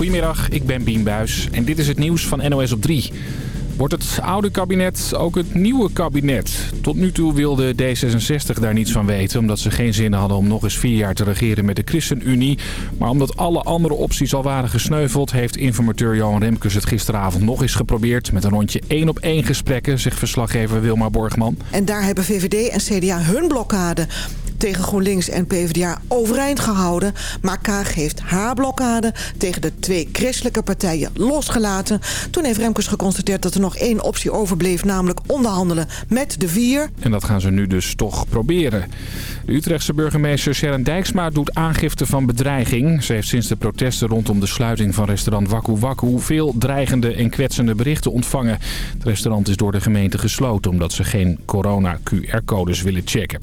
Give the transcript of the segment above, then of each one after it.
Goedemiddag, ik ben Bien Buis en dit is het nieuws van NOS op 3. Wordt het oude kabinet ook het nieuwe kabinet? Tot nu toe wilde D66 daar niets van weten... omdat ze geen zin hadden om nog eens vier jaar te regeren met de ChristenUnie. Maar omdat alle andere opties al waren gesneuveld... heeft informateur Johan Remkes het gisteravond nog eens geprobeerd... met een rondje één op één gesprekken, zegt verslaggever Wilma Borgman. En daar hebben VVD en CDA hun blokkade tegen GroenLinks en PvdA overeind gehouden. Maar Kaag heeft haar blokkade tegen de twee christelijke partijen losgelaten. Toen heeft Remkes geconstateerd dat er nog één optie overbleef... namelijk onderhandelen met de vier. En dat gaan ze nu dus toch proberen. De Utrechtse burgemeester Sharon Dijksma doet aangifte van bedreiging. Ze heeft sinds de protesten rondom de sluiting van restaurant Waku Waku... veel dreigende en kwetsende berichten ontvangen. Het restaurant is door de gemeente gesloten... omdat ze geen corona-QR-codes willen checken.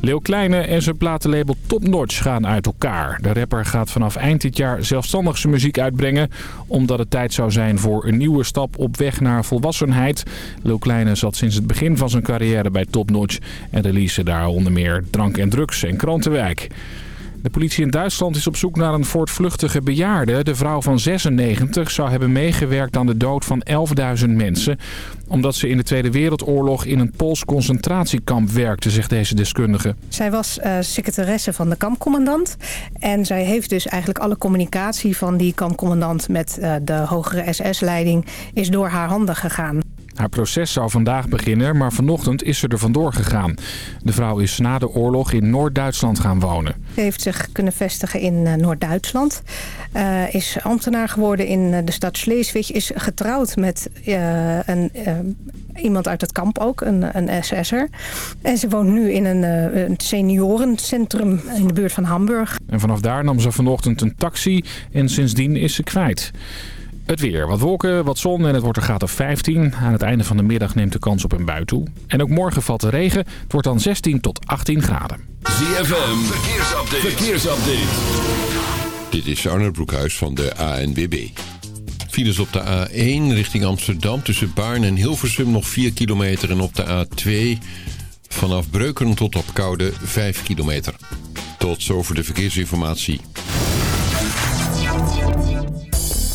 Leeuw Kleine en zijn platenlabel Top Notch gaan uit elkaar. De rapper gaat vanaf eind dit jaar zelfstandig zijn muziek uitbrengen... omdat het tijd zou zijn voor een nieuwe stap op weg naar volwassenheid. Lil Kleine zat sinds het begin van zijn carrière bij Top Notch... en release daar onder meer drank en drugs en krantenwijk. De politie in Duitsland is op zoek naar een voortvluchtige bejaarde. De vrouw van 96 zou hebben meegewerkt aan de dood van 11.000 mensen... omdat ze in de Tweede Wereldoorlog in een Pools concentratiekamp werkte, zegt deze deskundige. Zij was uh, secretaresse van de kampcommandant. En zij heeft dus eigenlijk alle communicatie van die kampcommandant... met uh, de hogere SS-leiding is door haar handen gegaan. Haar proces zou vandaag beginnen, maar vanochtend is ze er vandoor gegaan. De vrouw is na de oorlog in Noord-Duitsland gaan wonen. Ze heeft zich kunnen vestigen in uh, Noord-Duitsland. Uh, is ambtenaar geworden in uh, de stad Schleswig. Is getrouwd met een, iemand uit het kamp ook, een, een SS'er. En ze woont nu in een, een seniorencentrum in de buurt van Hamburg. En vanaf daar nam ze vanochtend een taxi en sindsdien is ze kwijt. Het weer. Wat wolken, wat zon en het wordt een graad of 15. Aan het einde van de middag neemt de kans op een bui toe. En ook morgen valt de regen. Het wordt dan 16 tot 18 graden. ZFM, verkeersupdate. verkeersupdate. Dit is Arnold Broekhuis van de ANWB. Files op de A1 richting Amsterdam tussen Baarn en Hilversum nog 4 kilometer. En op de A2 vanaf Breukelen tot op Koude 5 kilometer. Tot zover de verkeersinformatie.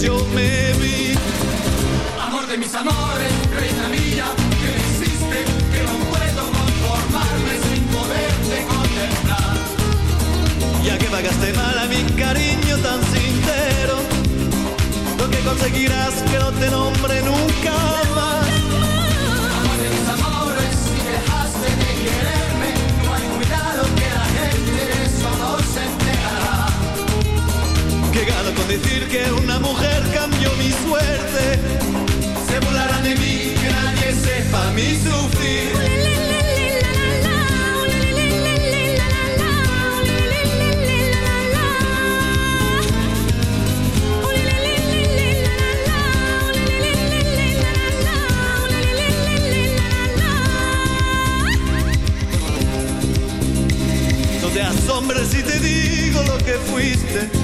yo me vi. Amor de mis amores, reina mía, que me hiciste, que no puedo conformarme sin poderte contemplar. Ya que pagaste mal a mi cariño tan sincero, lo que conseguirás que no te nombre nunca más. decir que una mujer cambió mi suerte. Se burlarán de mí, que nadie sepa mi sufrir. te asombres si te digo lo que fuiste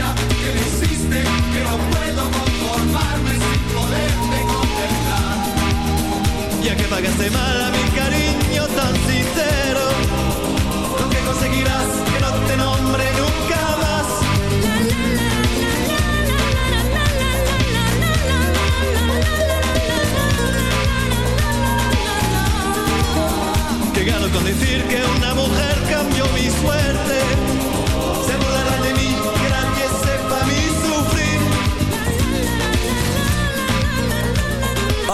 Que me hiciste que no puedo conformarme sin poderte contemplar. Ya que pagaste mal a mi cariño tan sincero, lo que conseguirás que no te nombre nunca más. Que gano con decir que una mujer cambió mi suerte.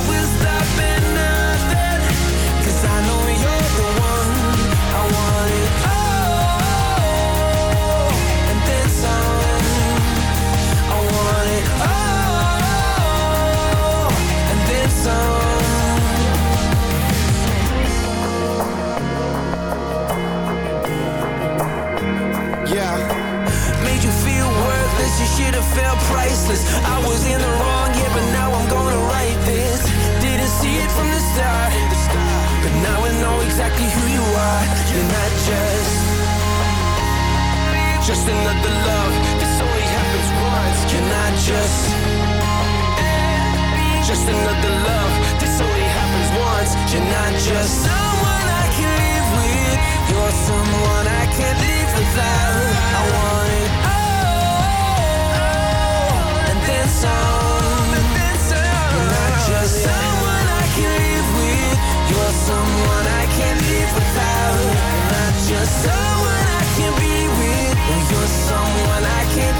I will nothing. Cause I know you're the one I want it all. And then some I want it all. And then some. Yeah. Made you feel worthless, you should have felt priceless. I was in the wrong, start, but now I know exactly who you are. You're not just, just another love. This only happens once. You're not just, just another love. This only happens once. You're not just someone I can live with. You're someone I can't someone I can be with. You're someone I can't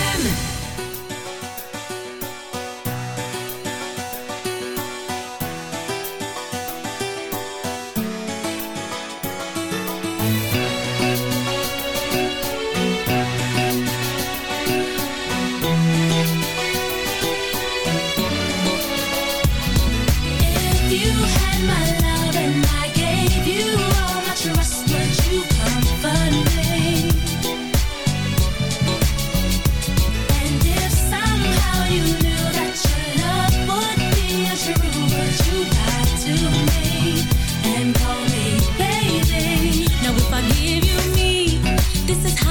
This is how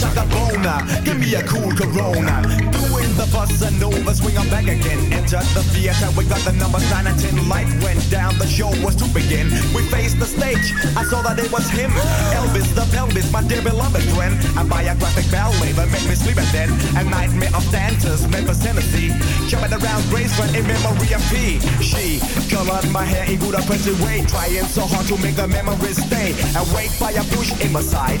Shaka Bona, give me a cool Corona. Doing the bus and over, swing on back again. Entered the theater, we got the numbers 9 and 10. Light went down, the show was to begin. We faced the stage, I saw that it was him. Elvis the pelvis, my dear beloved friend. A biographic ballet that made me sleep and then a nightmare of dancers, Memphis, Tennessee. Jumping around Graceland in memory of P. She colored my hair in good oppressive way, trying so hard to make the memories stay. Awake by a bush in my side.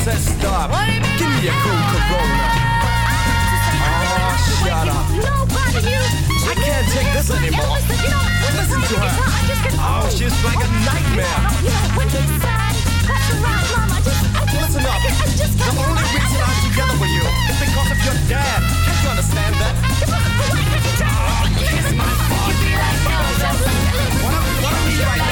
Said stop. Give me a cool Corona. Oh, shut up. Nobody you. I can't take this anymore. Listen to her. Oh, she's like a nightmare. Listen up. The only reason I'm together with you is because of your dad. Can't you understand that? Oh, kiss my. What I'm, what I need right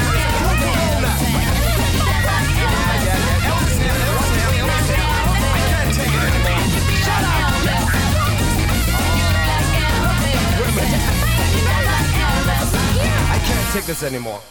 this anymore.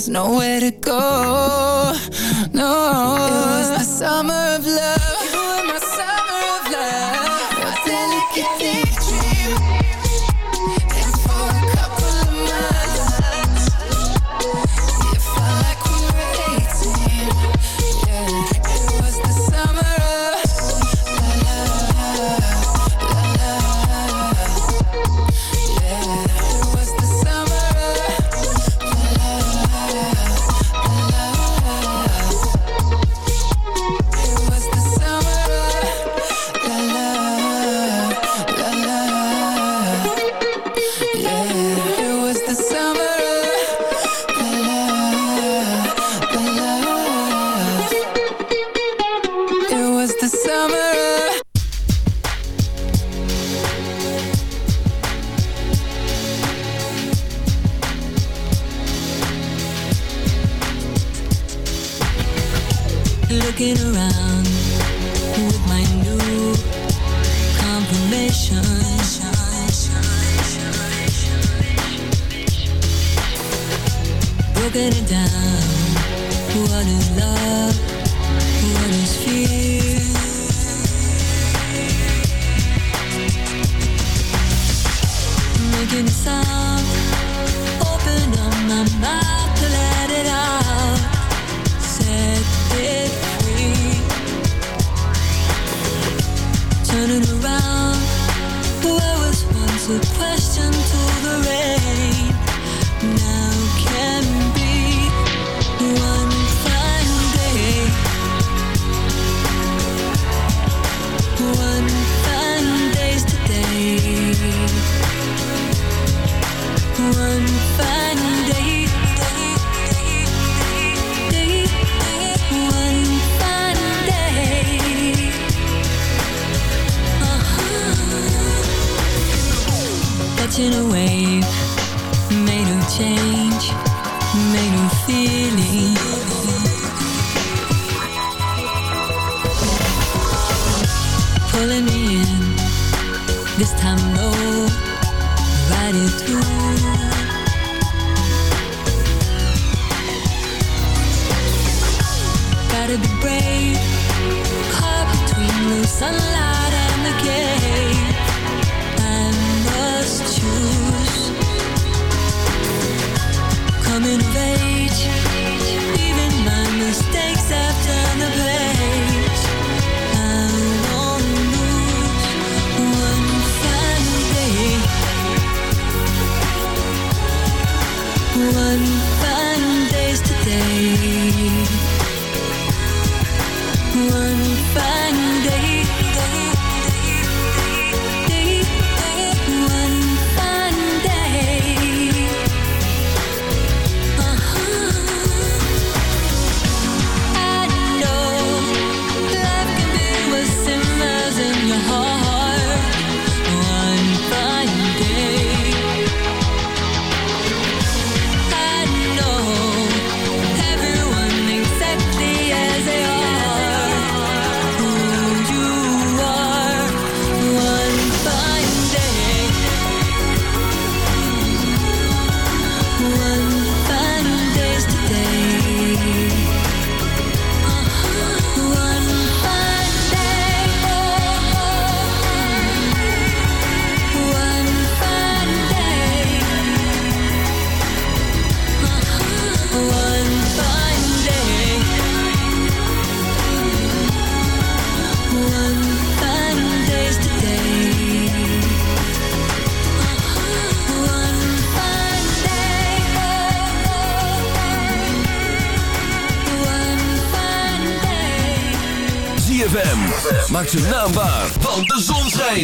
there's nowhere to go.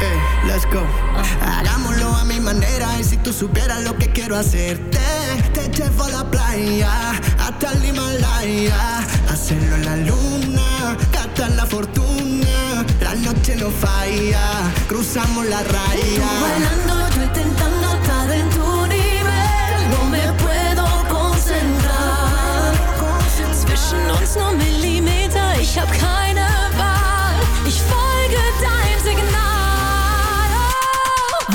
Hey, let's go. Hagámoslo a mi manera. Y si tú supieras lo que quiero hacerte, te llevo a la playa. Hasta el Himalaya. Hacerlo en la luna. Cata la fortuna. la noche no falla, cruzamos la raya. Tú bailando, yo intentando estar en tu nivel, no me puedo concentrar. Zwischen uns nur Millimeter, ich hab keine Wahl, ich folge deinem Signal.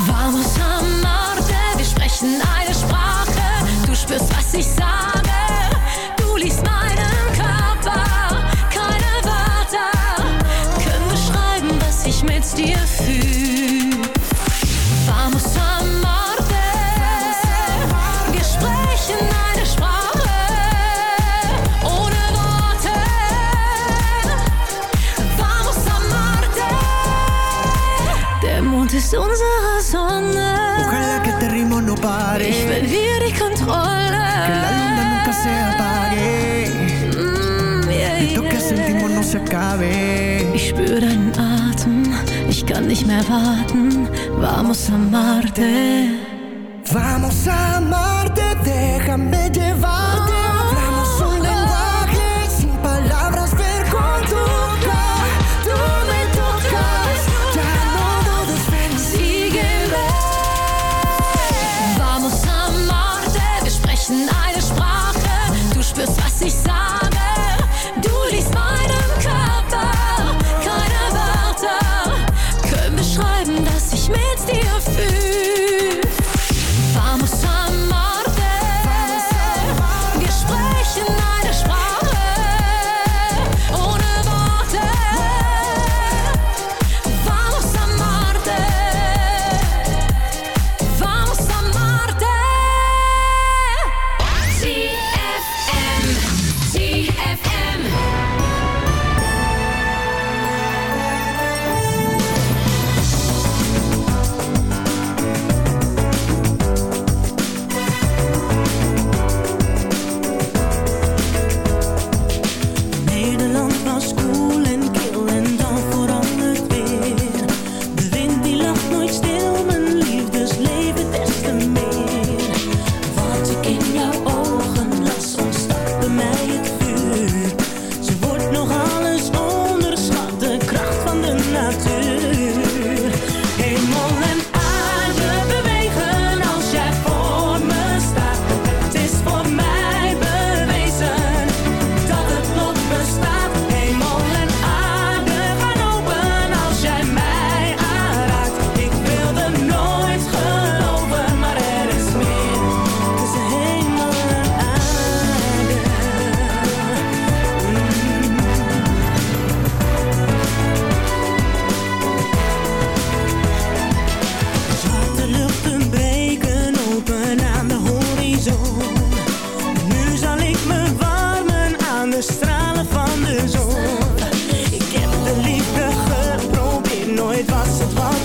Vamos a amarte, wir sprechen eine Sprache, du spürst, was ich sage. bist unsere Sonne. Ojalá que este ritmo no pare. Ich verliere die Kontrolle. Que la luna nunca se apague. Mm, yeah, Esto que sentimos no se acabe. Ich spüre deinen Atem. Ich kann nicht mehr warten. Vamos a Marte. Vamos a Marte. Déjame c'est toi.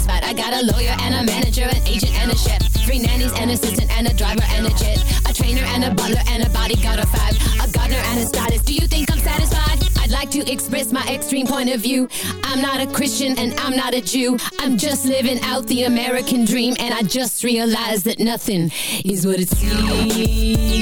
I got a lawyer and a manager, an agent and a chef. Three nannies, an assistant and a driver and a jet. A trainer and a butler and a bodyguard of five. A gardener and a stylist. Do you think I'm satisfied? I'd like to express my extreme point of view. I'm not a Christian and I'm not a Jew. I'm just living out the American dream and I just realized that nothing is what it seems.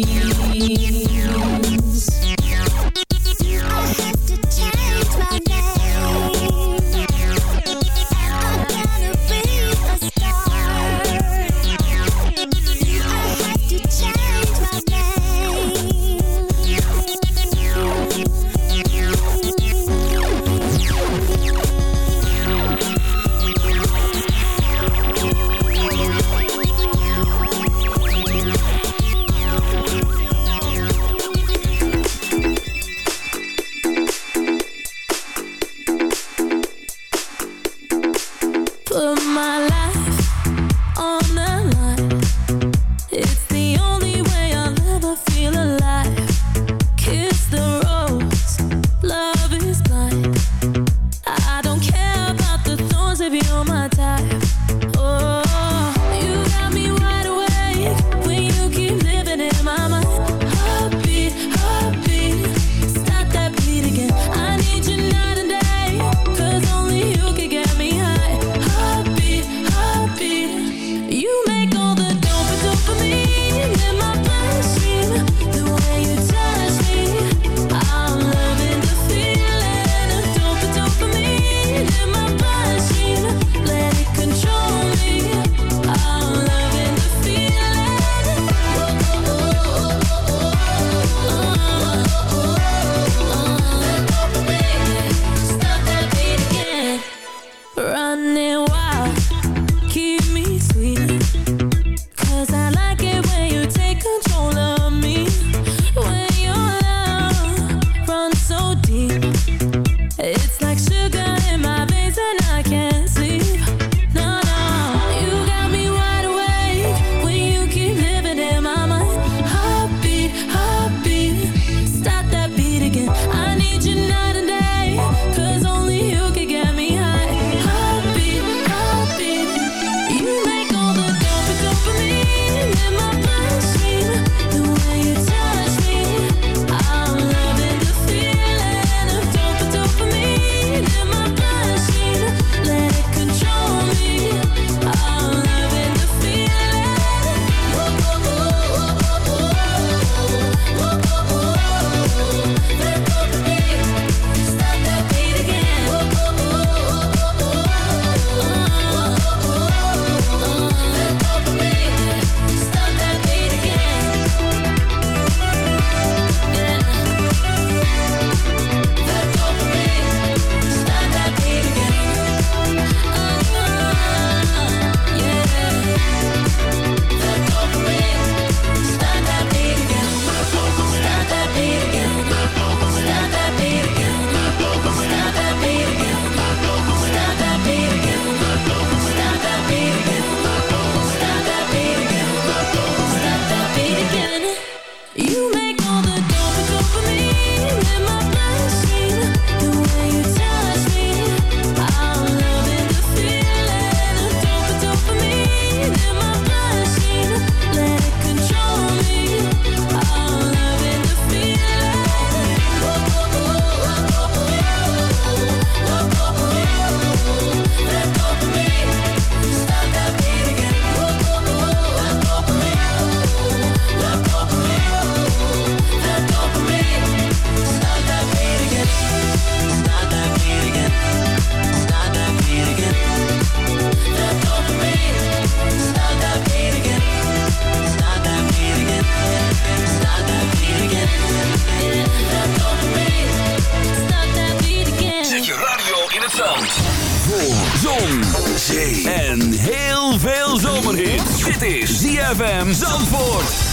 ZFM Zandvoort.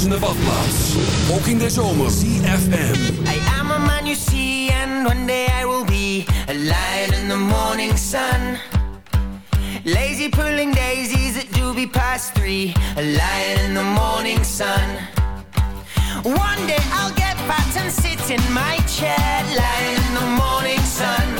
Bruisende badplaats. Ook in de zomer. ZFM. I am a man you see, and one day I will be a lion in the morning sun. Lazy pulling daisies at doobie past three, a lion in the morning sun. One day I'll get fat and sit in my chair, lying in the morning sun.